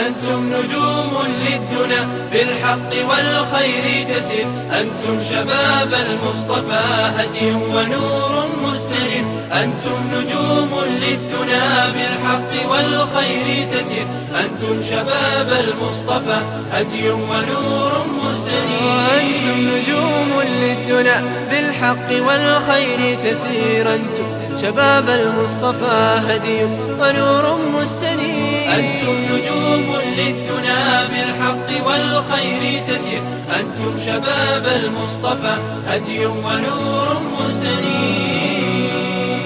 أنتم نجوم للدنا بالحق والخير تسير أنتم شباب المصطفى هدي ونور مستنير أنتم نجوم للدنا بالحق والخير تسير أنتم شباب المصطفى هدي ونور مستنير أنتم نجوم للدنا بالحق والخير تسير أنتم شباب المصطفى هدي ونور مستنير أنتم نجوم للدنا بالحق والخير تسير. أنتم شباب المصطفى هدي ونور مستنير.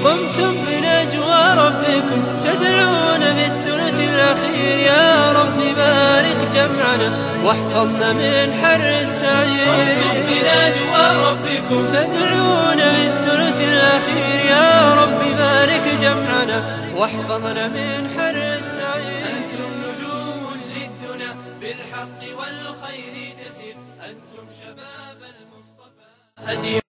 قمتم بنجوى ربكم تدعون بالثلث الأخير. يا رب بارك جمعنا واحفظنا من حر السعير. قمتم بنجوى ربكم تدعون بالثلث الأخير. يا رب بارك جمعنا واحفظنا من حر بالحق والخير تسير أنتم شباب المصطفى.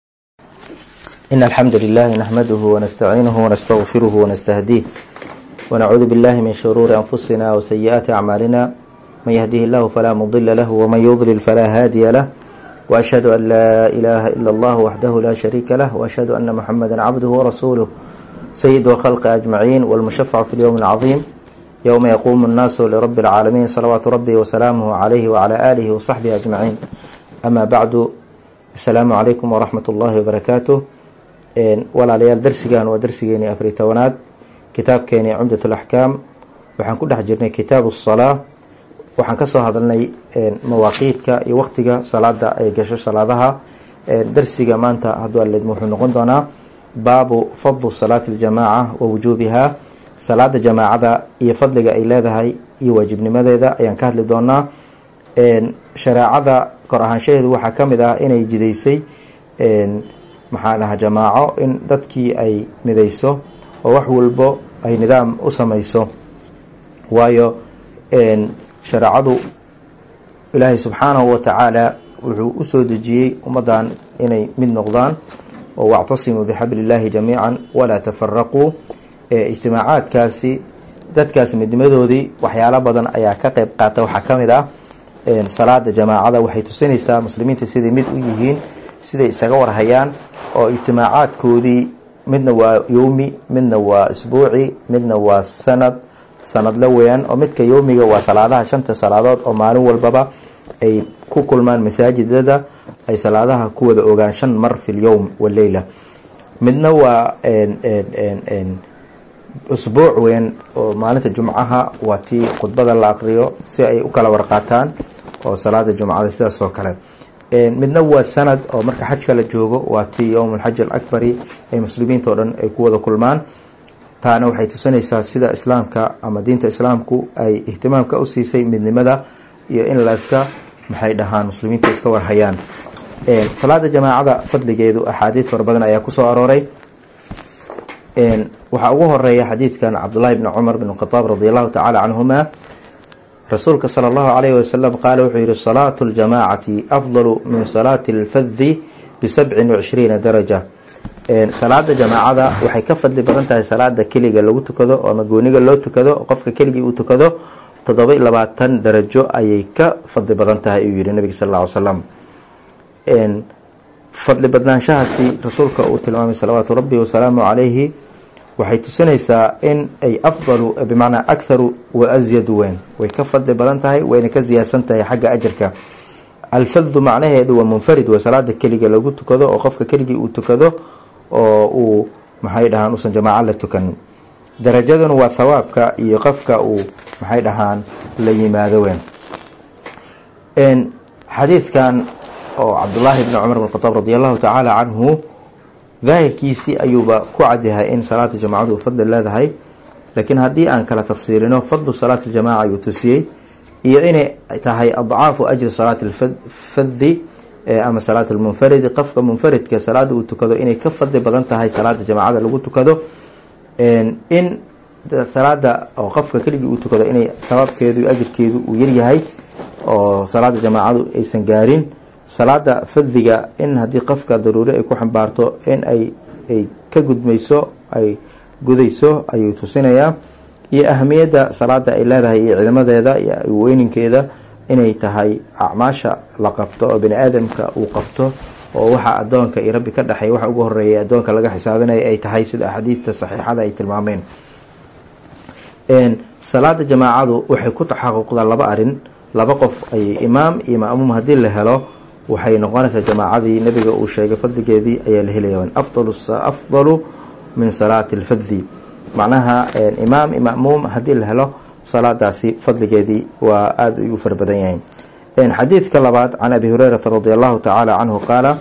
إن الحمد لله نحمده ونستعينه ونستغفره ونستهديه ونعوذ بالله من شرور أنفسنا وسيئات أعمالنا. من يهده الله فلا مضل له ومن يضلل فلا هادي له. وأشهد أن لا إله إلا الله وحده لا شريك له وأشهد أن محمدا عبده ورسوله. سيد وخلق أجمعين والمشفع في اليوم العظيم. yowma yaquumu nnaasu lirabi اlcaalamiin salawaatu rabbi wasalaamuh calayhi wacalaa aalihi wasaxbihi ajmaciin amaa bacdu asalaamu calaykum waraxmat ullaahi wabarakaatuh walaalayaal darsigan waa darsigeeni afari tobanaad kitaabkeeni cumdat alaxkaam waxaan ku dhex jirnay kitaabu salaa waxaan ka soo hadalnay mawaaqiidka iyo waqtiga salaada ay gasho salaadaha darsiga maanta hadduu aleed wuxuu noqon doonaa baabu fadlu salaati اljamaaca wa wujuubiha salaada jamaacada iyo fadliga ay leedahay iyo waajibnimadeeda ayaan ka hadli doonaa. Shareecada kor ahaanshaheedu waxaa ka mid ah inay jidaysay maxaa dhaha jamaaco in dadkii ay midayso oo wax walbo ay nidaam u samayso. Waayo shareecadu ilaahay subxaanahu wa tacaala wuxuu u soo dejiyey ummaddan inay mid noqdaan oo wactasimuu bixabli illaahi jamiican walaa tafaraquu ijtimaacaadkaasi dadkaas midnimadoodii waxyaalo badan ayaa ka qeyb qaata. Waxaa ka mid ah salaada jamaacada waxay tusinaysaa muslimiinta siday mid u yihiin siday isaga warhayaan oo ijtimaacaadkoodii midna waa yowmi midna waa isbuuci midna waa sanad sanadla weyaan oo midka yowmiga waa salaadaha shanta salaadood oo maalin walbaba ay ku kulmaan masaajidada ay salaadaha ku wada ogaan shan mar fi lyowm waleyla midna waa usbuuc weyn oo maalinta jumcaha waa tii khudbada la aqriyo si ay u kala warqaataan oo salaada jumcada sidaas oo kale. Midna waa sanad oo marka xajka la joogo waa tii yowm alxaj alakbari ay muslimiinta oo dhan ay ku wada kulmaan. Taana waxay tusinaysaa sida islaamka ama diinta islaamku ay ihtimaamka u siisay midnimada iyo in layska maxay dhahaan muslimiinta iska warhayaan. Salaada jamaacada fadligeedu axaadiid fara badan ayaa ku soo arooray waxaa ugu horreeya xadiidkan cabdullahi bni cumar bn khadaab radi allahu tacaala canhuma rasuulka sala allahu calayhi wasalam qaala wuxuu yihi salaatu ljamaacati afdalu min salaati alfadi bisabcin wacishriina daraja. Salaada jamaacada waxay ka fadli badan tahay salaada keliga lagu tukado ama gooniga loo tukado qofka keligii uu tukado toddoba labaatan darajo ayay ka fadli badan tahay ayuu yihi nabiga sal ly slam fadli badnaanshahaasi rasuulka uu tilmaamay salawaatu rabbi wasalaamu calayhi waxay tusinaysaa in ay afdalu bimacnaa akharu wa asyadu weyn. Way ka fadli badan tahay wayna ka siyaadsan tahay xagga ajarka alfadu macnaheedu waa munfarid waa salaada keliga lagu tukado oo qofka keligii uu tukado oo uu maxay dhahaan uusan jamaaco la tukanin darajaduna waa thawaabka iyo qofka uu maxay dhahaan la yimaado weyn. Xadiidkan oo cabdullaahi bni cumar bn khadaab radi allahu tacaala canhu daahirkiisii ayuuba ku cadyahay in salaata jamacadu fadli leedahay. Laakiin haddii aan kala tafsiirino fadlu salaati ljamaca ayuu tusiyey. Iyo inay tahay adcaafu ajri salaati lfadi ama salaat lmunfaridi qofka munfaridka salaada uu tukado inay ka fadli badan tahay salaada jamacada lagu tukado. In salaada oo qofka keligii uu tukado inay sabaabkeedu ajirkeedu uu yaryahay oo salaada jamaacadu aysan gaarin salaada fadiga in haddii qofka daruuri ay ku xambaarto in ay ka gudmayso ay gudayso ayuu tusinayaa. Iyo ahamiyadda salaada ay leedahay iyo ciidamadeeda iyo weyninkeeda inay tahay acmaasha la qabto oo bani aadamka uu qabto oo waxa adoonka iyo rabbi ka dhexeey waxa ugu horreeya adoonka laga xisaabinaya ay tahay sida axaadiidta saxiixada ay tilmaameen. Salaada jamaacadu waxay ku taxaquqdaa laba arrin laba qof ay imaam iyo ma'muum haddii la helo waxay noqonaysaa jamaacadii nabiga uu sheegay fadligeedii ayaa la helaya. Afdalu min salaati alfadli macnaha imaam iyo ma'muum haddii la helo salaadaasi fadligeedii waa aada u fara yahay. Xadiidka labaad can abi hurayrata radi allahu tacaala canhu qaala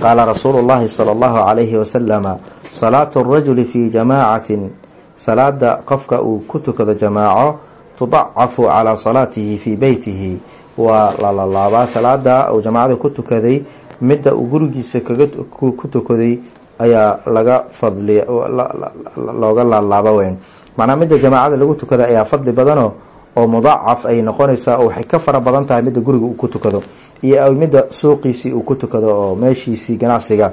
qaala rasuulu llahi sala allahu calayhi wasalama salaatu rajuli fii jamaacatin. Salaada qofka uu ku tukado jamaaco tudacafu calaa salaatihi fii beytihi waa lalalaabaa salaada uu jamaacada ku tukaday midda uu gurigiisa kaga ku tukaday ayaa laga fadli looga laalaaba weyn. Macnaa midda jamaacada lagu tukada ayaa fadli badano oo mudacaf ay noqonaysaa oo waxay ka fara badan tahay midda guriga uu ku tukado iyo midda suuqiisii uu ku tukado oo meeshiisii ganacsiga.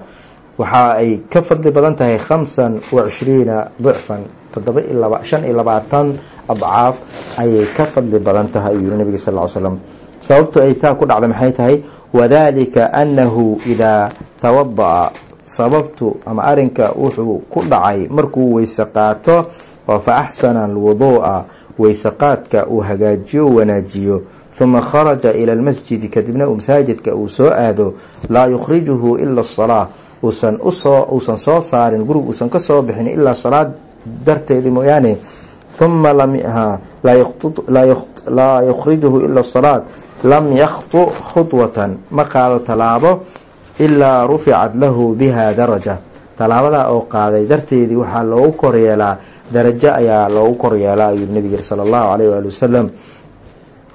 Waxa ay ka fadli badan tahay khamsan wa cishriina dicfan toddoba iyo laba shan iyo labaatan adcaaf ayay ka fadli badan tahay ayuu yiri nabiga sal ly slam sababtu ay taa ku dhacda maxay tahay wadalika annahu idaa tawada'a sababtu ama arinka wuxuu ku dhacay markuu weyse qaato oo fa axsana alwuduu'a weyseqaadka uu hagaajiyo wanaajiyo. Huma kharaja ila almasjidi kadibna uu masaajidka uu soo aado laa yukhrijuhu ila asalaa uusan u soo uusan soo saarin gurig uusan ka soo bixin ilaa salaad darteedii mooyaane. Huma laa yukhrijuhu ila asalaat lam yakhtu khudwatan ma qaado tallaabo ilaa ruficat lahu biha daraja. Tallaabada oo qaaday darteedii waxaa loogu koryeelaa darajo ayaa loogu koryeelaa ayuu nabiga yiri sala allahu calayh waali wasalam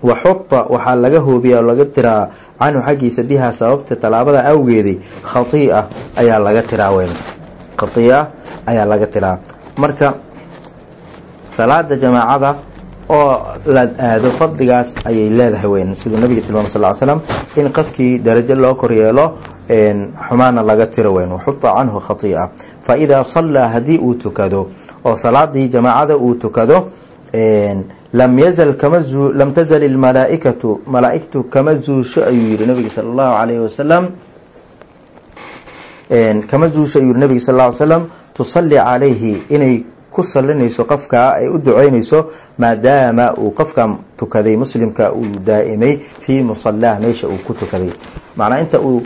wa xuta waxaa laga hoobiya oo laga tiraa canhu xaggiisa bihaa sababta tallaabada awgeedii khatiia ayaa laga tiraa weyn. Khatia ayaa laga tiraa. Marka salaada jamaacada oo la aado fadligaas ayay leedahay weyn. Siduu nabiga tilmaamay sal ly slam in qofkii darajo loo koryeelo xumaana laga tiro weyn. Waxuta canhu khatia fa idaa sallaa haddii uu tukado oo salaadii jamaacada uu tukado lam yazal kama lam tazal ilmalaaikatu malaaigtu kama zuusho ayuu yihi nabiga sala allahu calayhi wasalam kama zuusho ayuu yihi nabiga sal ly slam tusalli calayhi inay ku salinayso qofka ay u duceynayso maadaama uu qofka tukaday muslimka uu daa'imay fii musallaah meesha uu ku tukaday. Macnaa inta uu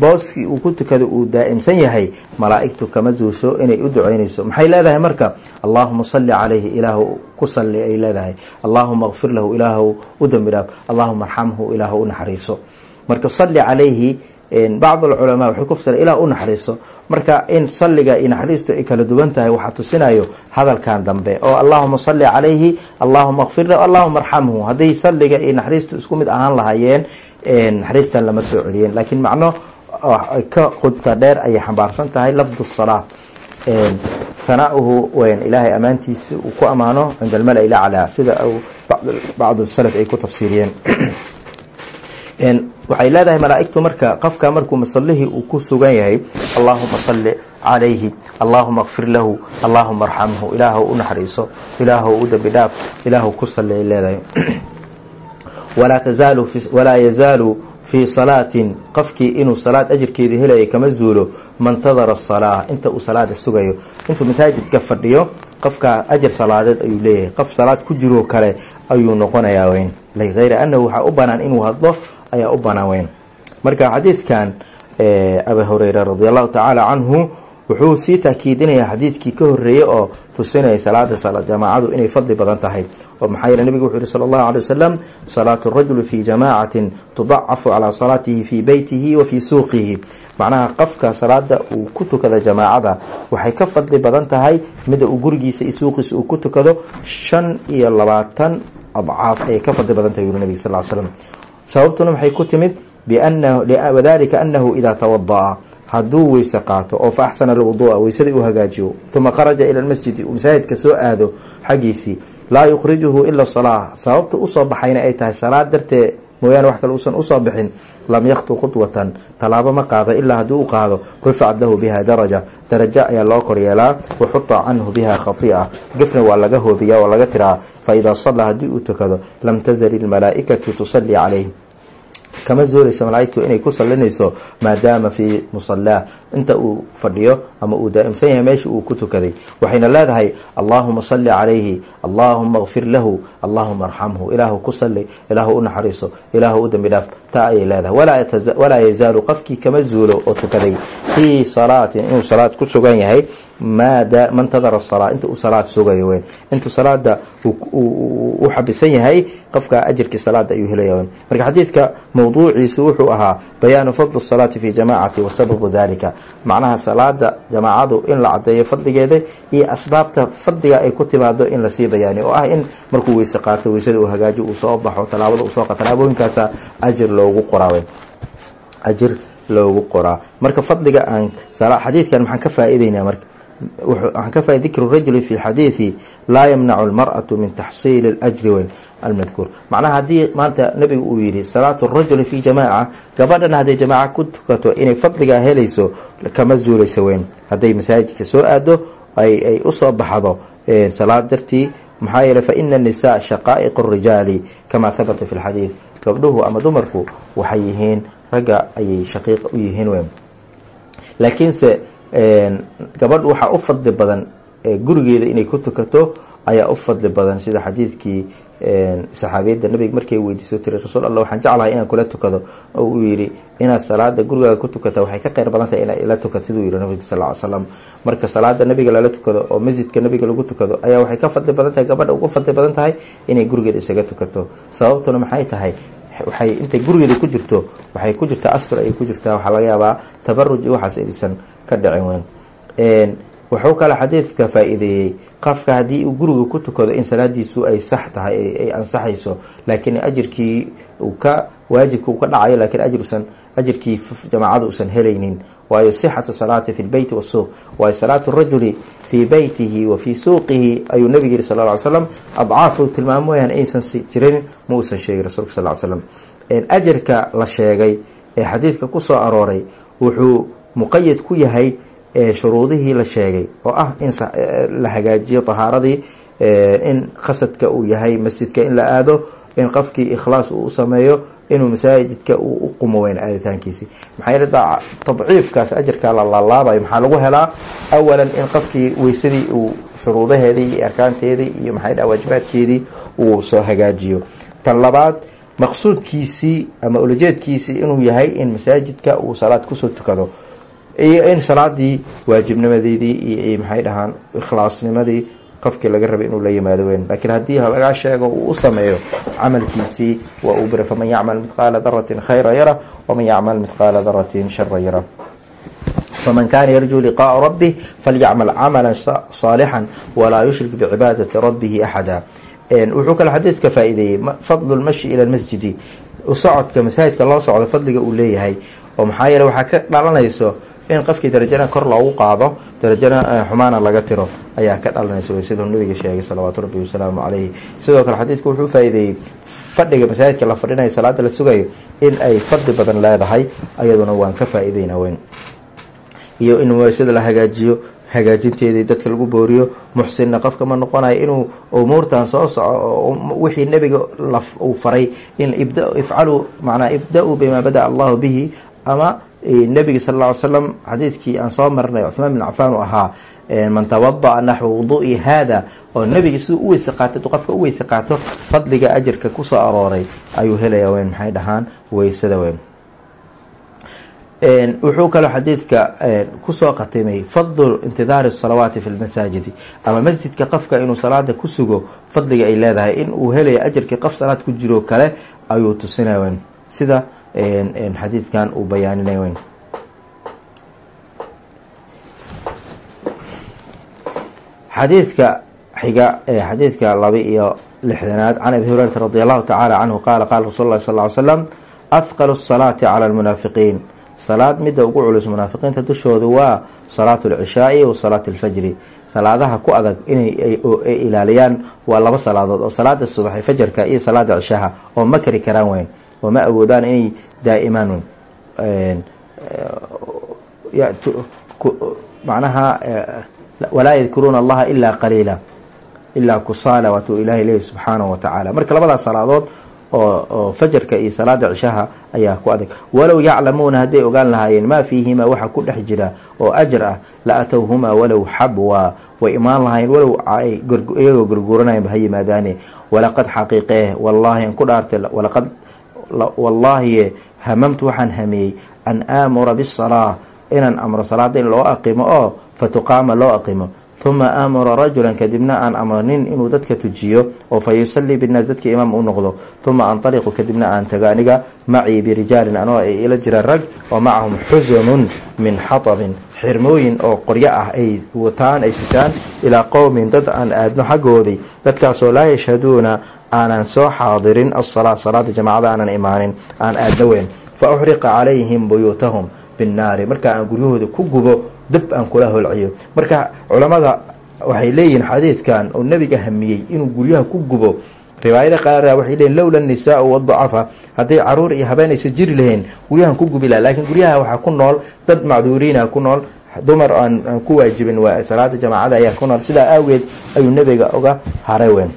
booskii uu ku tukaday uu daa'imsan yahay malaa'igtu kama zuusho inay u duceynayso maxay leedahay marka? Allaahuma salli calayhi ilaahu ku salli ay leedahay. Allaahuma kfir lahu ilaahu u dhaaf. Allaahuma arxamhu ilaahu u naxariiso. Marka salli calayhi bacd alculamaa waxay ku fasira ilaah u naxariiso. Marka in salliga iyo naxariistu ay kala duwan tahay waxaa tusinayo hadalkan dambe. Oo allaahuma salli calayhi allaahuma kfir lahu allahuma arxamhu. Hadday salliga iyo naxariistu isku mid ahaan lahaayeen naxariistan lama soo celiyeen. Laakiin macno ka qudta dheer ayay xambaarsan tahay. Lafdu salaa hanauhu ilaahay ammaantiisa uu ku ammaano cinda almala-i laclaa sida bacdu salaf ay ku tafsiiriyeen waxay leedahay malaaigtu marka qofka markuu masalihii uu ku sugan yahay allaahuma salli calayhi allaahuma kfir lahu allaahuma arxamhu ilaahu u naxariiso ilaahu u dembi dhaaf ku salli ay leedahay. Walaa yazaalu fii salaatin. Qofkii inuu salaad ajirkeedii helaya kama zuulo mantadara salaa inta uu salaada sugayo intuu masaajidka fadhiyo qofka ajar salaadeed ayuu leeyahay. Qof salaad ku jiroo kale ayuu noqonayaa weyn. Hayra anahu waxaa u banaan inuu hadlo ayaa u banaan weyn marka xadiidkan abi hureyra radi allahu tacaala canhu wuxuu sii taakiidinayaa xadiidkii ka horeeyey oo tusinaya salaada jamaacadu inay fadli badan tahay. Oo maxaa yeele nabigu wuxuu yihi sala allahu alay wasalam salaatu rajuli fii jamaacatin tudacafu calaa salaatihi fii beytihi wa fii suuqihi. Macnaha qofka salaada uu ku tukada jamaacada waxay ka fadli badan tahay mida uu gurigiisa iyo suuqiisa uu ku tukado shan iyo labaatan adcaaf ayay ka fadli badan tahay yuri nabig sal l slam sababtuna maxay ku timid? Wadalika anahu idaa tawada'a hadduu weyse qaato oo fa axsana alwudua weysadii uu hagaajiyo uma kharaja ila lmasjidi uu masaajidka soo aado xaggiisii laa yukhrijuhu ila salaa sababta u soo baxayna ay tahay salaad dartee mooyaane wax kale uusan u soo bixin lam yakhtu khudwatan. Tallaabo ma qaado ilaa haddii u qaado ruficat lahu biha daraja. Darajo ayaa loo koryeelaa waxuta canhu biha khati'a gefna waa laga hoobiyaa oo laga tiraa fa idaa sallaa haddii uu tukado lam tazal ilmalaa'ikatu tusalli calayh kama zooraysa malaaigtu inay ku salinayso maadaama fii musalaa inta uu fadhiyo ama uu daa'imsan yahay meesha uu ku tukaday waxayna leedahay allaahuma salli calayhi allaahuma kfir lahu allaahuma arxamhu ilaahu ku salli ilaahu u naxariiso ilaahu u dambi taa ayay leedahay walaa yazaalu qofkii kama zuulo oo tukaday fii salaatin inuu salaad ku sugan yahay maada mantadara salaa inta uu sugayo weyn. Intuu salaada u xabisan yahay qofka ajirkii salaada ayuu helaya weyn. Marka xadiidka mawduuciisu wuxuu ahaa bayaanu fadli salaati fi jamacati wa sababu dalika macnaha salaada jamaacadu in la cadeeyo fadligeeda iyo asbaabta fadliga ay ku timaado in la sii bayaaniyo oo ah in markuu weyse qaato weysada uu hagaajo uu soo baxo talaabada uu soo talaabooyinkaasa ajir loogu qoraa weyn. Ajir loogu qoraa. Marka fadliga aan xadiidkan maxaan ka faa-iideynaa marka waxaan ka faa dikru rajuli fi xadiidi laa yamnacu lmar'atu min taxsiili اljri weyn almadkuur macnaha haddii maanta nabigu uu yihi salaatu rajuli fi jamaaca gabadhana hadday jamaaca ku tukato inay fadligaa helayso kama zuulayso weyn. Hadday masaajidka soo aado ay u soo baxdo salaad dartii maxaa yeele faina nisaa shaqaa'iq rijaali kama habata fi lxadiid gabdhuhu ama dumarku waxay yihiin ragga ayay shaqiiqa u yihiin weyn. Laakiinse gabadh waxaa u fadli badan gurigeeda inay ku tukato ayaa u fadli badan sida xadiidkii saxaabiyadda nabiga markay weydiiso tiri rasuul allah waxaan jeclahay inaan kula tukado. Oo uu yidhi inaad salaada gurigaaga ku tukata waxay ka qeyr badan tahay inaad ila tukatid uu yihi nabiga sal ly slam marka salaada nabiga lala tukado oo masjidka nabiga lagu tukado ayaa waxay ka fadli badan tahay gabadha uga fadli badan tahay inay gurigeeda isaga tukato. Sababtuna maxay tahay? Waxay intay gurigeeda ku jirto waxay ku jirtaa asr ayay ku jirtaa. Waxaa laga yaabaa tabaruj iyo waxaas aysan ka dhicin wuxuu kale xadiidka faa-iideeyey. Qofka haddii uu guriga ku tukado in salaadiisu ay sax tahay ay ansaxayso laakiin ajirkii uu ka waajibka uu ka dhacayo lakiin ajrusan ajirkii jamaacada uusan helaynin. Waayo sixatu salaati fi lbeyti wasuuq waayo salaatu rajuli fii beytihi wa fii suuqihi ayuu nabiga yihi sal ly slam adcaafu tilmaamo wayaan aysan jirin ma uusan sheegin rasulka sal slam ajarka la sheegay ee xadiidka ku soo arooray wuxuu muqayad ku yahay shuruudihii la sheegay oo ah in la hagaajiyo tahaaradii in khasadka uu yahay masjidka in la aado in qofkii ikhlaas uu sameeyo inuu masaajidka u qumo weyn aaditaankiisii. Maxaa tabciifkaas ajarkaa la laalaabayo maxaa lagu helaa? Awalan in qofkii weysadii uu shuruudaheedii iyo arkaanteedii iyo maxay dhaha waajibaadkeedii uu soo hagaajiyo. Tan labaad maqsuudkiisii ama ulajeedkiisii inuu yahay in masaajidka uu salaad ku soo tukado iyo in salaadii waajibnimadeedii iyo maxay dhahaan ikhlaasnimadii qofkii laga rabay inuu la yimaado weyn. Laakiin haddii laga sheego uu u sameeyo camalkiisii waa uu bira faman yacmal midqaala daratin khayra yara waman yacmal midqaala daratin shara yara faman kana yarjuu liqaaa rabbih falyacmal camala saalixan walaa yushrik bicibaadati rabbihi axada. Wuxuu kale xadiidka faa-iideeyey fadlu lmashi ila lmasjidi usocodka masaajidka loo socdo fadliga uu leeyahay oo maxaa yeele waxaa ka dhalanayso in qofkii darajana kor loogu qaado darajana xumaana laga tiro ayaa ka dhalanaysa siduu nabiga sheegay salawaatu rabbi wasalaamu caleyhi sidoo kale xadiidku wuxuu faa-iideeyey fadhiga masaajidka la fadhinayo salaada la sugayo in ay fadli badan leedahay ayaduna waan ka faa-iideyna weyn. Iyo in weysada la hagaajiyo hagaajinteedii dadka lagu booriyo muxsinna qofka ma noqonayo inuu umuurtan soo soco wixii nebiga uu faray in ifcaluu manaa ibda-uu bimaa bada allahu bihi ama nebiga sal ly slam xadiidkii aan soo marnay cuhmaan bin cafaan uu ahaa man tawada'a naxwa wudu'i haada oo nebiga siduu u weyse qaatay qofka u weyse qaato fadliga ajirka ku soo arooray ayuu helaya weyn maxay dhahaan weysada weyn. Wuxuu kaloo xadiidka ku soo qatimay fadlu intidaari salawaati fi lmasaajidi ama masjidka qofka inuu salaada ku sugo fadliga ay leedahay in uu helaya ajarkii qof salaad ku jiro kale ayuu tusinaya weyn. Sida xadiidkan uu bayaaninay weyn xadiidka xiga xadiidka laba iyo lixdanaad can abi hurayrata radi allahu tacaala canhu qaala qaala rasul llahi sal ly slam ahqalu salaati cala almunaafiqiin salaad midda ugu culus munaafiqiinta dushooda waa salaatu alcishaai wa salaat alfajri salaadaha ku adag inay ilaaliyaan waa laba salaadood oo salaada subaxi fajarka iyo salaada cishaha oo ma kari karaan weyn oo ma awoodaan inay daa'imaan macnaha walaa yadkuruuna allaha ilaa qaliila ilaa kusaala waatuu ilaahay leeyahy subxaanahu wa marka labadaas salaadood oo fajarka iyo salaada cishaha ayaa ku adag. Walow yaclamuuna hadday ogaan lahaayeen maa fiihimaa waxa ku dhex jira oo ajar ah la atowhumaa walow xabwa way imaan lahaayeen walow iyagoo gurguuranayanba ha yimaadaane walaqad xaqiiqee wallaahi an ku dhaartay walaqad wallaahi hamamtu waxaan hamiyey an aamura bisalaa inaan amro salaada in loo aqimo oo fatuqaama loo aqimo. Uma aamura rajulan kadibna aan amro nin inuu dadka tujiyo oo fa yusalii binnaas dadka imaam u noqdo. Uma antaliqu kadibna aan tago aniga macii birijaalin anoo ay ila jiraan rag oo macahum xusanun min xatabin xirmooyin oo qoryo ah ay wataan ay sitaan ilaa qowmin dad aan aadno xaggoodii. Dadkaasoo laa yashhaduuna aanan soo xaadirin asalaa salaada jamaacada aanan imaanin aan aadno weyn. Fa uxriqa calayhim buyuutahum binnaari. Marka aan guryahooda ku gubo dab aan kula holciyo. Marka culammada waxay leeyihiin xadiidkan oo nebiga hamiyey inuu guryaha ku gubo. Riwaayada qaara waxay leeyihiin lowla nisaau wadacafa hadday carruur iyo habeenaysa jiri lahayn guryahan ku gubi laha laakiin guryaha waxaa ku nool dad macduuriina ku nool dumar aan ku waajibin waa salaada jamaacada ayaa ku nool. Sidaa awgeed ayuu nebiga uga haray weyn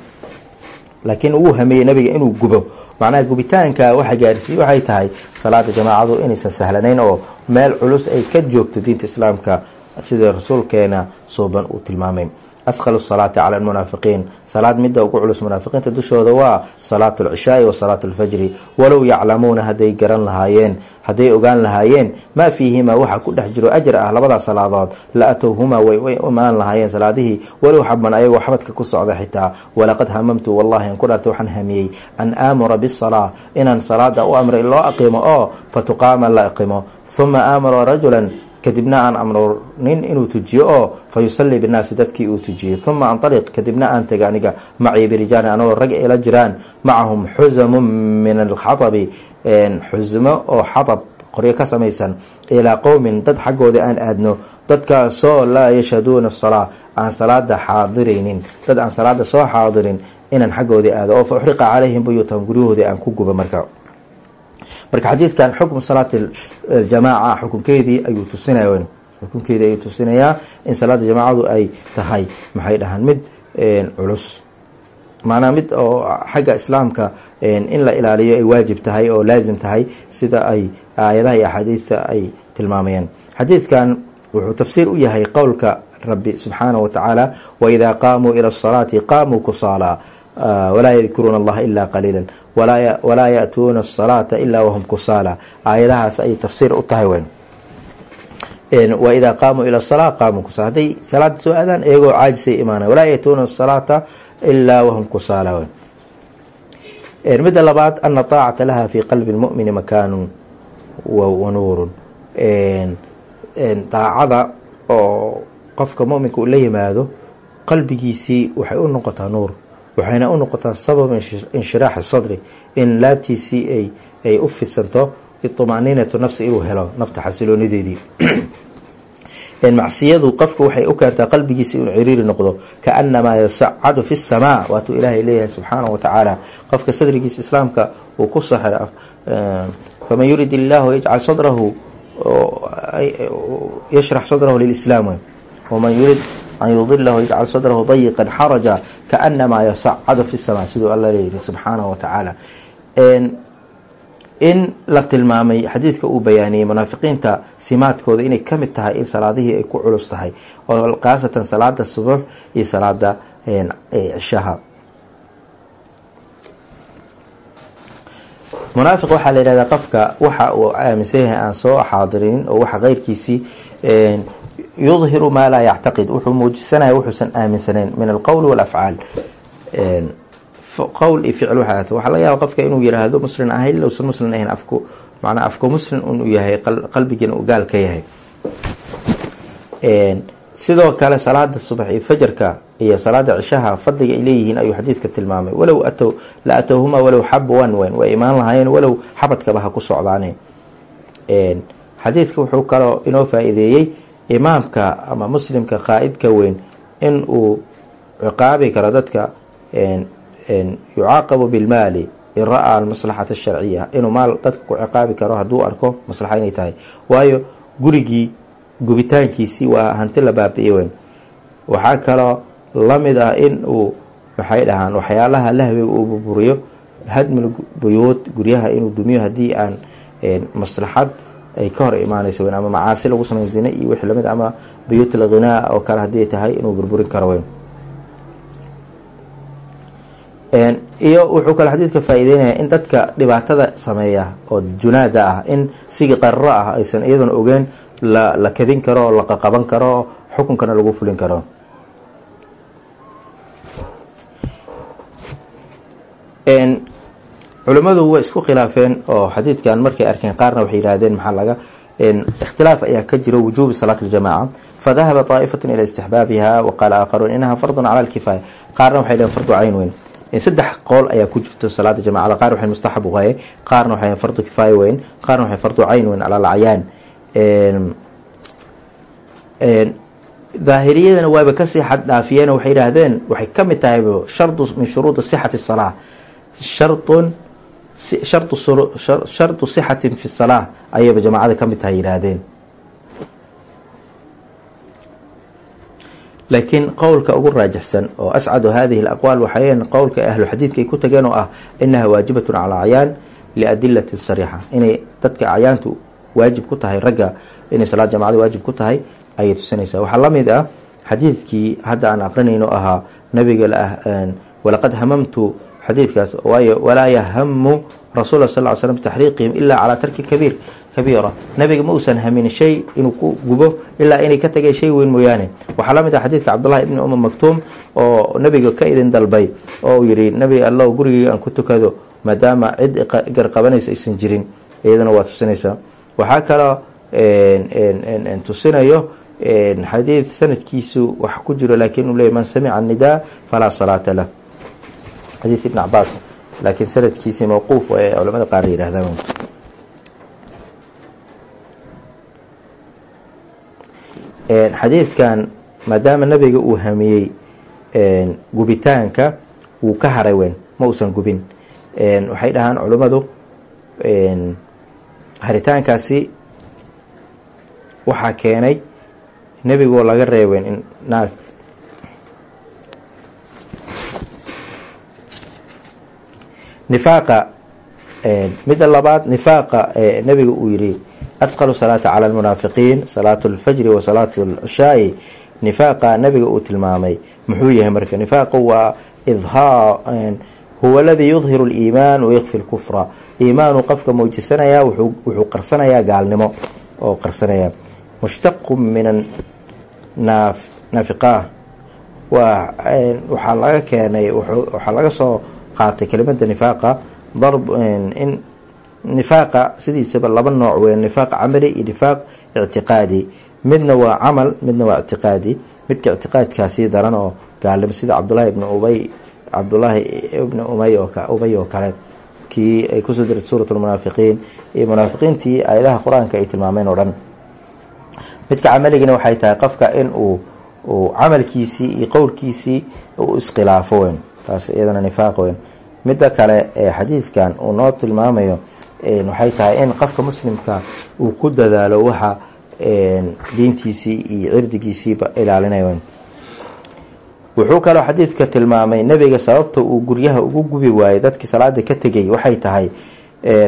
laakiin uu hamiyey nebiga inuu gubo. Macnaha gubitaanka waxa gaarsiiye waxay tahay salaada jamaacadu inaysan sahlanayn oo meel culus ay ka joogto diinta islaamka sida rasuulkeena suuban uu tilmaamay adkhalu salaati cala almunaafiqiin salaad midda ugu culus munaafiqiinta dushooda waa salaatu alcishaai wa salaatu alfajri walow yaclamuuna hadday garan lahaayeen hadday ogaan lahaayeen maa fiihimaa waxa ku dhex jiro ajar ah labadaas salaadood la atowhumaa way imaan lahaayeen salaadihii walow xaban ayagoo xabadka ku socda xitaa walaqad hamamtu wallahi an ku dhaartay waxaan hamiyey an aamura bisalaa inaan salaada u amray loo aqimo oo fatuqaama la aqimo uma aamura rajulan kadibna aan amro nin inuu tujiyo oo fa yusalii binnaasi dadkii uu tujiyo. Uma antaliq kadibna aan taga aniga macii birijaalin anagoo rag ila jiraan. Macahum xusamun min alxatabi. Xusmo oo xatab qoryo ka samaysan. Ilaa qowmin dad xaggooda aan aadno. Dadkaasoo laa yashhaduuna asalaa aan salaada xaadiraynin. Dad aan salaada soo xaadirin inaan xaggoodii aado. Oo fa uxriqa calayhim buyuutahum guryahoodii aan ku gubo marka marka xadiidkan xukmu salaati jamaaca xukunkeedii ayuu tusinaya xukunkeedii ayuu tusinayaa in salaada jamaacadu ay tahay maxay dhahaan mid culus. Maanaa mid oo xagga islaamka in la ilaaliyo ay waajib tahay oo laazim tahay sida ay aayadaha iyo axaadiidta ay tilmaamayeen xadiidkan wuxuu tafsiir u yahay qowlka rabbi subxaanahu wa tacaala waidaa qaamuu ila asalaati qaamuu kusaala walaa yadkuruuna allaha ilaa qaliila walaa ya'tuuna asalaata ilaa wahum kusaala aayadahaas ayay tafsiir u tahay weyn waidaa qaamuu ila salaa qaamuu kusaala hadday salaada soo aadaan iyagoo caajisay imaanay walaa ya'tuuna asalaata ilaa wahum kusaala weyn midda labaad ana taacata laha fi qalbi lmu'mini makaanu wa daacada oo qofka muminka uu la yimaado qalbigiisii waxay u noqotaa nuur waxayna u noqotaa sabab inshiraaxi sadri in laabtiisii ay u fisanto itumaniinatu nafsi inuu helo nafta xasiloonideedii. Macsiyadu qofka waxay u keentaa qalbigiisa inuu ciriiri noqdo kaanamaa yasacadu fi samaa waatuu ilaahay leeyahay subxaanahu watacaala qofka sadrigiisa islaamka uu ku saxira faman yurid illaahu yajcal sadrahu yashrax sadrahu lilislaam waman yurid an yudilahu yajcal sadrahu dayiqan xaraja kaanamaa yasacadu fi samaa siduu alla leeyihi subxaanahu watacaala in la tilmaamay xadiidka uu bayaaniyey munaafiqiinta simaadkooda inay ka mid tahay in salaadihii ay ku culus tahay oo khaasatan salaada subuux iyo salaada cishaha munaafiq waxaa la yidhahdaa qofka waxa uu aaminsan yahay aan soo xaadirinin oo waxa keyrkiisii yudhiru maa laa yactaqid. Wuxuu muujisanaya wuxuusan aaminsaneyn min alqowli walafcaal qowl iyo ficil waxay ahata waxaa laga yaaba qofka inuu yiraahdo muslin ahayn ilousan muslin ahayn afku macnaa afku muslin inuu yahay qalbigiina uu gaal ka yahay. Sidoo kale salaada subax iyo fajarka iyo salaada cishaha fadliga ay leeyihiin ayuu xadiidka tilmaamay. Walow atow la atowhuma walow xabwan weyn. Way imaan lahaayeen walow xabadkaba ha ku socdaane xadiidka wuxuu kaloo inoo faa-iideeyey imaamka ama muslimka qaa'idka weyn in uu ciqaabi karo dadka yucaaqabu bilmaali in ra'aa almaslaxata asharciya inuu maal dadka ku ciqaabi karo hadduu arko maslaxa inay tahay. Waayo gurigii gubitaankiisii waa hanti la baabi'i weyn. Waxaa kaloo la mid ah in uu maxay dhahaan waxyaalaha lahwe uu burburiyo hadmil buyuud guryaha inuu dumiyo haddii aan maslaxad ay ka hor imaanayso weyn ama macaasi lagu sameyn zine iyo wixii la mid ama buyuut alghinaa oo kale haddii tahay inuu burburin karo weyn. Iyo wuxuu kale xadiidka faa-iideynaya in dadka dhibaatada sameeya oo junaada ah in sigi qararo ah aysan iyaduna ogeen la la kadin karo la qaqaban karo xukunkana lagu fulin karo culimmadu way isku khilaafeen oo xadiidkan markay arkeen qaarna waxay yidhahdeen maxaa laga ikhtilaaf ayaa ka jiro wujuubi salaati aljamaca fadahaba طaa'ifatun ila istixbaabiha waqaala aakharuun inaha fardun cala alkifaaya. Qaarna waxay dhaheen fardu cayn weyn. Saddex qool ayaa ku jirto salaada jamacada qaar waxay mustaxab waaye qaarna waxay fardu kifaaya weyn qaarna waxay fardu cayn weyn cala alacyaan daahiriyadana waaba ka sii xad waxay yidhaahdeen waxay ka mid tahay shardu min shuruudi sixati salaa shardun shardu sixatin fi salaa ayayba jamaacada ka mid tahay yidhaahdeen laakiin qowlka ugu raajixsan oo ascadu hadihi alaqwaal waxayn qowlka ahlu xadiidka ay ku tageen oo ah inaha waajibatun cala acyaan liadilatin sariixa. Inay dadka acyaantu waajib ku tahay ragga inay salaad jamacada waajib ku tahay ayay tusinaysaa. Waxaa la mid ah xadiidkii hadda aan aqrinayno ahaa nabiga walaqad hamamtu xadiidkaas waayo walaa yahamu rasul sal slm bitaxriiqihim ilaa calaa tarki kabiir. Kabiira. Nabiga ma uusan hamin shay inuu ku gubo ilaa inay ka tageen shay weyn mooyaane. Waxaa la mid ah xadiidka cabdullahi ibni uma maktuum oo nabiga ka idin dalbay oo uu yihi nabi allow gurigii aan ku tukado maadaama cid garqabanaysa aysan jirin. Iyadana waa tusinaysaa. Waxaa kaloo tusinayo xadiid sanadkiisu wax ku jiro laakiin uu leeyay man samica anidaa falaa salaata lah xadiid ibn cabaas laakiin sanadkiisii mawquuf ee culamada qaar yidhahdaan xadiidkan maadaama nabiga uu hamiyey gubitaanka wuu ka haray weyn ma uusan gubin waxay dhahaan culimmadu haritaankaasi waxaa keenay nebigoo laga reebeyn in naag nifaaqa midda labaad nifaaqa nebiga uu yihi adqalu salaata cala almunaafiqiin salaatu alfajri wa salaatu alcishaai nifaaqa nabiga uu tilmaamay. Muxuu yahay marka nifaaqu waa idhaar huwa aladii yudhiru aliimaan wayakfi lkufra iimaanu qofka muujisanayaa wuxuu qarsanayaa gaalnimo oo qarsanaya mushtaqu min naafiqah waa waxaa laga keenay waxaa laga soo qaatay kelimada nifaaqa darb in nifaaqa sidiisaba laba nooc weyn nifaaq camali iyo nifaaq ictiqaadi. Midna waa camal midna waa ictiqaadi. Midka ictiqaadkaasii daran oo gaalnimo sida cabdullahi ibni ubay cabdullaahi ibni umay ubay oo kale kii ay ku soo dirtay suurat lmunaafiqiin iyo munaafiqiintii aayadaha qur'aanka ay tilmaameen oo dhan. Midka camaligina waxay tahay qofka in uu camalkiisii iyo qowlkiisii uu iskhilaafo weyn taas iyadana nifaaq weyn. Midda kale ee xadiidkan uu noo tilmaamayo waxay tahay in qofka muslimka uu ku dadaalo waxa diintiisii iyo cirdigiisiiba ilaalinayo wuxuu kaloo xadiidka tilmaamay nebiga sababta uu guryaha ugu gubi waayey dadkii salaada ka tegay waxay tahay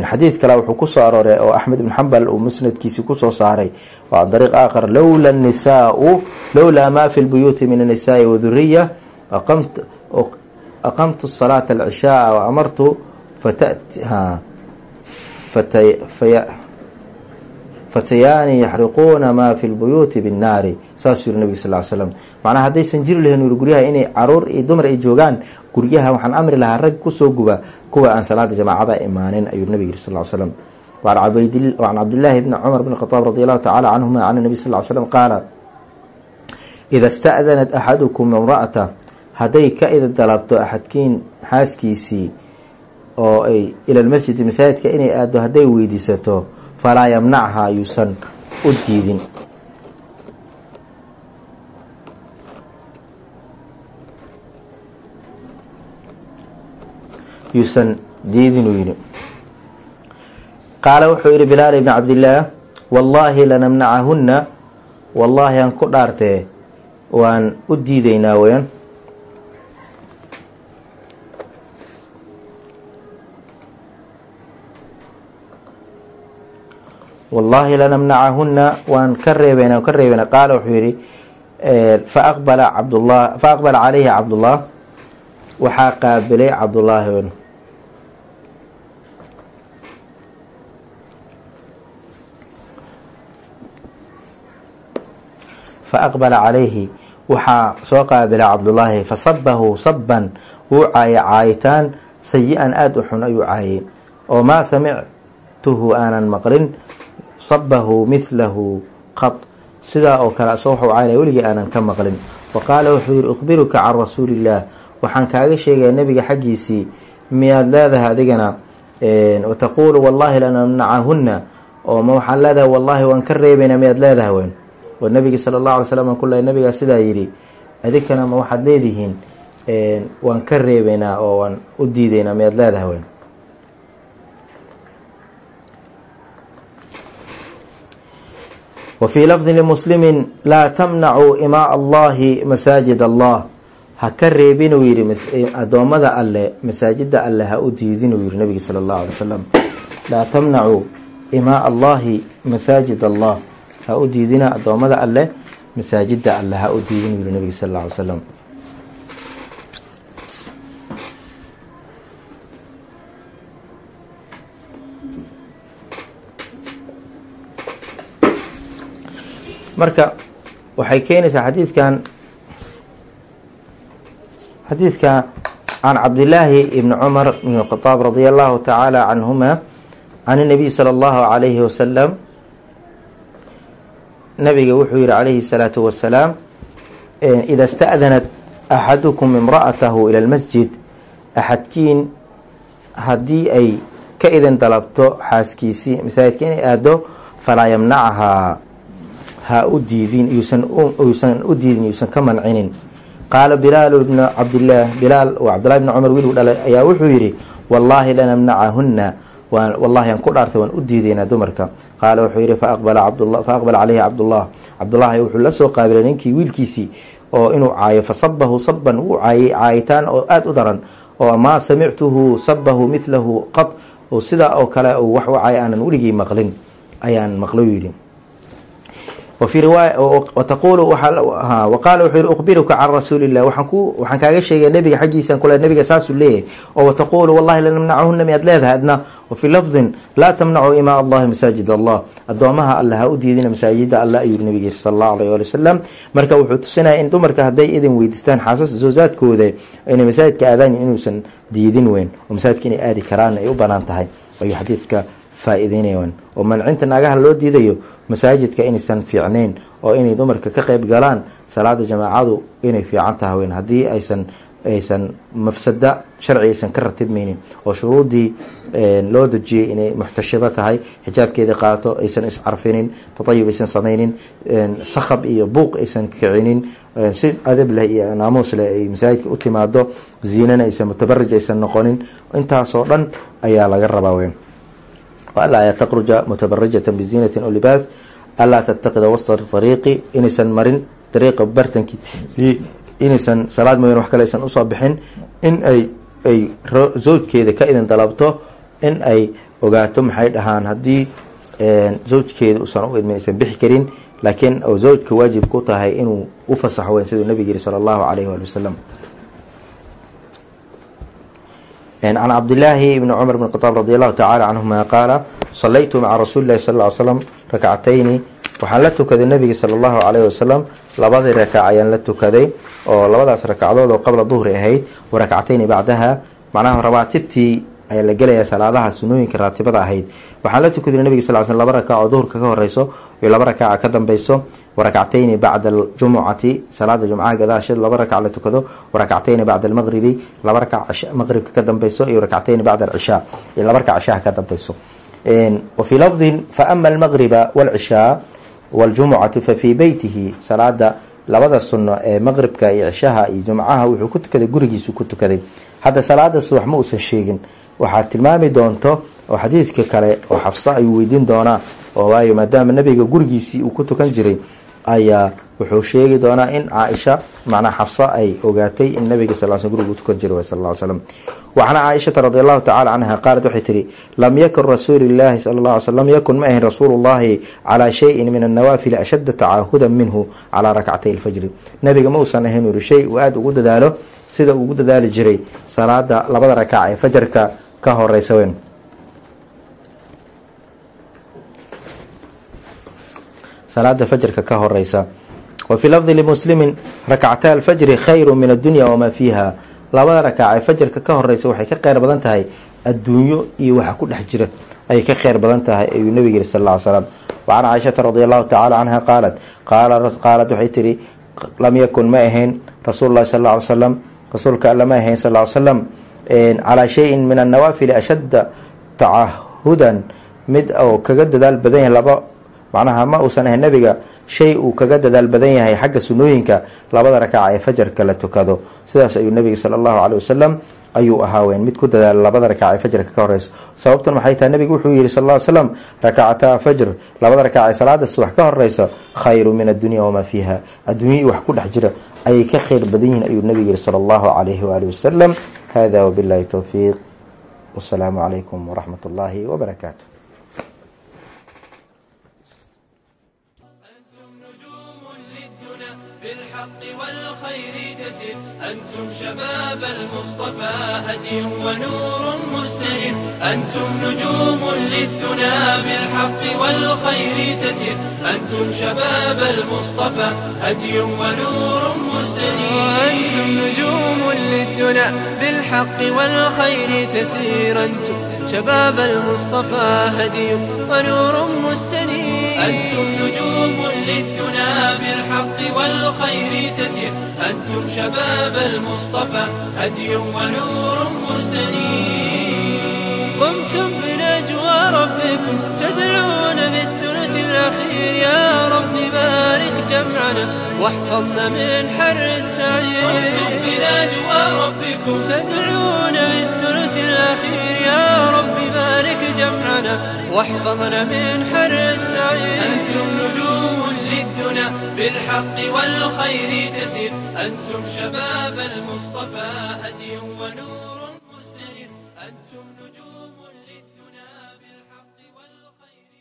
xadiid kale wuxuu ku soo arooray oo axmed ibn xambal uu musnadkiisii ku soo saaray waa can dariiq aakhar lowla nisaau lowlaa maa fi lbuyuuti min annisaai waduriya aqamtu salaata alcishaaa wa amartu fatayaani yaxriquuna maa fi lbuyuuti binnaari saasuu yiri nabig sal l slam macnaa haddaysan jiri lahayn yuri guryaha inay caruur iyo dumar ay joogaan guryaha waxaan amri lahaa rag kusoo guba kuwa aan salaada jamaacada imaanin ayuu nabig yiri sal slam وعن cabdاللahi بن cmر بن الخطاب رضي الله تعالى عنهma عن النبي صلى اه علي سلم qاaل إda اstأdنت أxadكم امرأة hadday ka ida dalabto axadkiin xaaskiisii oo ay ilى اlmasjidi masaajidka inay aado hadday weydiisato falaa ymncha yuusan u diidin. Yuusan diidinuu yidhi. Qaala wuxuu yidhi bilaal ibni cabdillaah wallaahi lanamnacahunna wallaahi aan ku dhaartee waan u diideynaa weyan wallaahi lanamnacahunna waan ka reebeyna waan ka reebeyna qaala wuxuu yidhi faaqbala cabdullah faaqbala calayhi cabdullah waxaa qaabilay cabdullaahi faaqbala calayhi waxaa soo qaabilay cabdullaahi fasabahu saban wuu caayay caayitaan sayi-an aada u xun ayuu caayay. Oo maa samictuhu aanan maqlin sabahu mithlahu qad. Sidaa oo kale asoo waxuu caynaya weligii aanan ka maqlin. Wa qaala wuxuu yihi ukhbiruka can rasuulillaah waxaan kaaga sheegaya nebiga xaggiisii miyaad leedahay adigana? Wataquulu wallaahi lanamnacahunna. Oo ma waxaan leedahay wallaahi waan ka reebaynaa miyaad leedahay weyn. Oo nabigi sala allahu alay slam ku lehay nabigaa sidaa yidhi adinkana ma waxaad leedihiin waan ka reebaynaa oo waan u diideynaa miyaad leedahay weyn wfii lafdi limuslimi laa tamnacuu imaa allahi masaajid allah ha ka reebinuu yihi addoommada alle masaajida alle ha u diidinuu yihi nabiga sala allahu alay wasalam laa tamnacuu imaa allahi masaajid allah. Ha u diidina addoommada alle masaajida alle ha u diidinuu yihi nabiga sal alla alay wasalam marka waxay keenaysaa xadiidkan xadiidka can cabdillaahi ibni cumar ibn khadaab radia allahu tacaala canhuma can inabiy sala allahu calayhi wasalam nabiga wuxuu yihi calayhi salaatu wasalaam ida sta'danat axadukum imra'atahu ila lmasjid axadkiin haddii ay ka idin dalabto xaaskiisii masaajidka inay aado falaa yamnacahaa ha u diidin yuusan u diidin yuusan ka mancinin. Qaala bilaalu bnu cabdillaah bilaal oo cabdillahi bni cumar wiilgu dhalay ayaa wuxuu yidhi wallaahi lanamnacahunna wallahi aan ku dhaartay waan u diideynaa dumarka. Qaala wuxuu yidhi cabdullah faaqbala calayhi cabdullah cabdullaahi wuxuu la soo qaabilay ninkii wiilkiisii oo inuu caayo fasabahu saban wuu caayay caayitaan oo aada u daran oo maa samictuhu sabahu midlahu qad sidaa oo kale wax u aanan weligii maqlin ayaan maqlo yidhi waqaala wuxuu yihi ukhbiruka can rasuuli illah waxaan kaaga sheegaya nebiga xaggiisaan kule nebiga saasuu leeyahay. Oo wataquulu wallahi lanamnacahuna miyaad leedahay adna. Wafii lafdin laa tamnacuu imaa allahi masaajid allah. Addoomaha alle ha u diidina masaajida alle ayuu nabiga yiri sala allahu alayh ali wasalam marka wuxuu tusinaya in dumarka hadday idin weydiistaan xaasas zawsaadkooda inay masaajidka aadaan inuusan diidin weyn oo masaajidka inay aadi karaan ay u bannaan tahay. Ayuu xadiidka faa-iideynayaan oo mancinta naagaha loo diidayo masaajidka inaysan fiicnayn oo inay dumarka ka qeyb galaan salaada jamaacadu inay fiican tahay weyn. Haddii aysan aysan mafsada sharci aysan ka ratibmaynin oo shuruudii loo dejiyey inay muxtashibo tahay xijaabkeeda qaato aysan iscarfinin tatayub aysan samaynin sakhab iyo buuq aysan kicinin si adab leh iyo naamuus leh ay masaajidka u timaado ziinana aysan mutabarij aysan noqonin intaasoo dhan ayaa laga rabaa weyn taqruja mutabarijata biziinati o libaas alaa tatakida wasta ariiqi inaysan marin dariiqa bartankiisii inaysan salaad mooyan wax kale aysan u soo bixin in ay ay zawjkeeda ka idin dalabto in ay ogaato maxay dhahaan haddii zawjkeeda usan u idmin aysan bixi karin laakiin oo zawjka waajib ku tahay inuu u fasaxo weyn siduu nabig yiri sala allahu alayhi waali wasalam can cabdillaahi bni cumar bn khadaab radi allahu tacala canhuma qaala salaytu maca rasuuli lahi sal ly slam rakcatayni waxaan la tukaday nabiga sala allahu calayhi wasalam labadii rakac ayaan la tukaday oo labadaas rakacdood oo qabla duhri ahayd wa rakcatayni bacdaha macnaha rabaatibtii ayaa la gelayaa salaadaha sunooyinka raatibada ahayd. Waxaan la tukaday nabiga sal sl laba rakac oo duhurka ka horeyso iyo laba rakaca ka dambeyso warakcatayni bacda aljumucati salaada jumcaha gadaasheed laba rakac la tukado warakcatayni bacda almaqribi laba rakac maqribka ka dambeyso iyo rakcatayni bacda alcishaa iyo laba rakac cishaha ka dambeyso wafii lafdin faama almaqriba walcishaa waljumucatu fafii beytihi salaada labada sunno ee maqribka iyo cishaha iyo jumcaha wuxuu ku tukaday gurigiisu ku tukaday hadda salaada subax ma uusan sheegin waxaad tilmaami doonto oo xadiidka kale oo xafsa ayuu weydiin doonaa oo waayo maadaama nabiga gurigiisii uu ku tukan jiray ayaa wuxuu sheegi doonaa in caaisha macnaa xafsa ay ogaatay in nabiga sal l sl gurigu tukan jira waay sal l slam wacan caaishata radi allahu tacala canha qaalat waxay tihi lam yakun rasuulilaahi sal la sl lam yakun ma ahin rasuulullahi calaa shayin min annawaafili ashadda tacaahudan minhu calaa rakcatay alfajri. Nabiga ma uusan ahayn uri shay uu aada ugu dadaalo sida ugu dadaali jiray salaada labada rakac ee fajarka ka horeysa weyn. salaada fajrka ka horeysa. Wa fii lafdi limuslimin rakcata alfajri khayru min addunya wamaa fiiha labada rakac ee fajrka ka horeysa waxay ka kheyr badan tahay adduunyo iyo waxa ku dhex jira. Ayay ka kheyr badan tahay ayuu nabig yihi sal l slam wacan caaishata radi allahu tacala canha qaalat qaalad waxay tihi lam yakun ma ahayn rasuul lahi sal l slam rasuulka alla ma ahayn sal slam calaa shayin min annawaafili ashadda tacahudan mid oo kaga dadaal badan yahay laba macnaha ma uusan ahayn nabiga shay uu kaga dadaal badan yahay xagga sunooyinka labada rakaca ee fajarka la tukado. Sidaas ayuu nabiga sala allahu caley wasalam ayuu ahaa weyn. Mid ku dadaala labada rakaca ee fajarka ka horeysa sababtan maxay tahay nabigu wuxuu yihi sal ll slam rakacataa fajr labada rakaca ee salaada subax ka horeysa khayru min addunya wamaa fiiha. Adduunya wax ku dhex jira ayay ka kheyr badan yihiin ayuu nabigu yihi sala allahu calayhi waalihi wasalam hada wabillahi towfiiq wasalaamu calaykum waraxmat ullaahi wabarakaatu أنتم شباب المصطفى هدي ونور مستنير. أنتم نجوم للدنا بالحق والخير تسير. أنتم شباب المصطفى هدي ونور مستنير. أنتم نجوم للدنا بالحق والخير تسير. أنتم شباب المصطفى هدي ونور مستنير. أنتم نجوم للدنا بالحق والخير تسير. أنتم شباب المصطفى هدي ونور مستنير. قمتم بنجوى ربكم تدعون بالثلث الأخير يا رب بارك جمعنا واحفظنا من حر السعير. قمتم بنجوى ربكم. تدعون بالثلث الأخير يا رب بارك جمعنا واحفظنا من حر السعير. أنتم نجوم للدنا بالحق والخير تسير. أنتم شباب المصطفى هدي ونور.